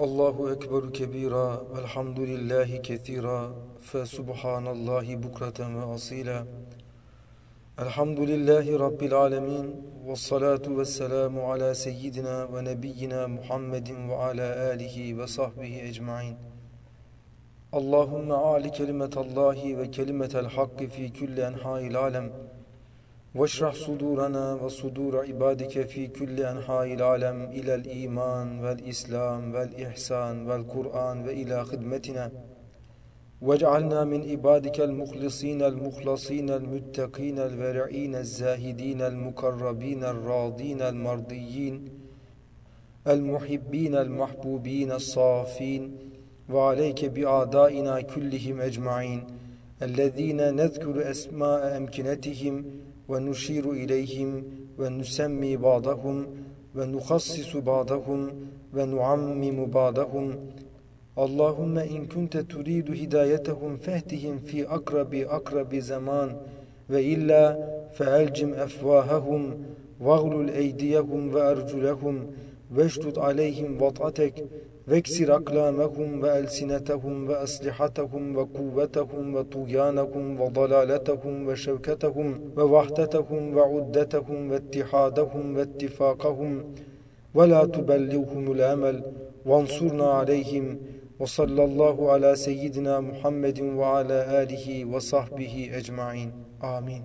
الله أكبر كبيرا والحمد لله كثيرا فسبحان الله بكرة وأصيلا الحمد لله رب العالمين والصلاة والسلام على سيدنا ونبينا محمد وعلى آله وصحبه أجمعين اللهم أعل كلمة الله وكلمة الحق في كل أنحاء العالم واشرح صدورنا وصدور عبادك في كل أنحاء العالم إلى الإيمان والإسلام والإحسان والقرآن وإلى خدمتنا. واجعلنا من عبادك المخلصين المخلصين المتقين الورعين الزاهدين المقربين الراضين المرضيين المحبين المحبوبين الصافين وعليك بأعدائنا كلهم أجمعين الذين نذكر أسماء أمكنتهم ونشير إليهم ونسمي بعضهم ونخصص بعضهم ونعمم بعضهم. اللهم إن كنت تريد هدايتهم فاهدهم في أقرب أقرب زمان وإلا فألجم أفواههم واغلل أيديهم وأرجلهم. واشتد عليهم وطأتك واكسر أقلامهم وألسنتهم وأسلحتهم وقوتهم وطغيانهم وضلالتهم وشوكتهم ووحدتهم وعدتهم واتحادهم واتفاقهم. ولا تبلغهم الأمل وانصرنا عليهم وصلى الله على سيدنا محمد وعلى آله وصحبه أجمعين. آمين.